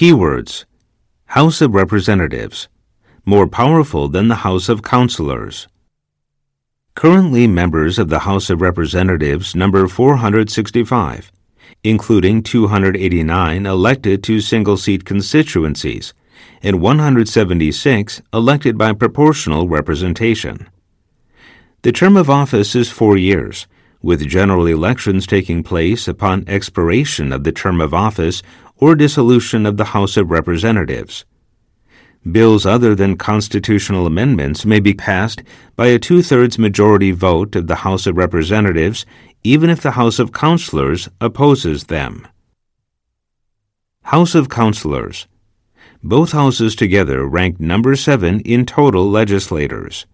Keywords House of Representatives, more powerful than the House of Councilors. Currently, members of the House of Representatives number 465, including 289 elected to single seat constituencies and 176 elected by proportional representation. The term of office is four years, with general elections taking place upon expiration of the term of office or dissolution of the House of Representatives. Bills other than constitutional amendments may be passed by a two thirds majority vote of the House of Representatives, even if the House of Councilors opposes them. House of Councilors. Both houses together rank number seven in total legislators.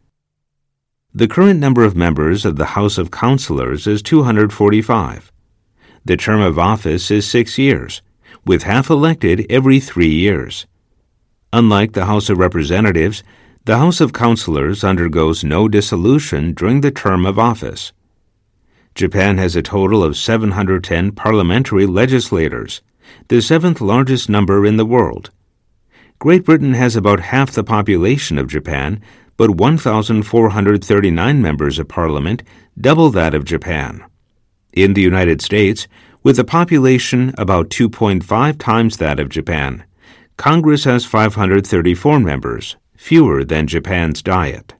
The current number of members of the House of Councilors is 245. The term of office is six years, with half elected every three years. Unlike the House of Representatives, the House of Councilors undergoes no dissolution during the term of office. Japan has a total of 710 parliamentary legislators, the seventh largest number in the world. Great Britain has about half the population of Japan, but 1,439 members of parliament, double that of Japan. In the United States, with a population about 2.5 times that of Japan, Congress has 534 members, fewer than Japan's diet.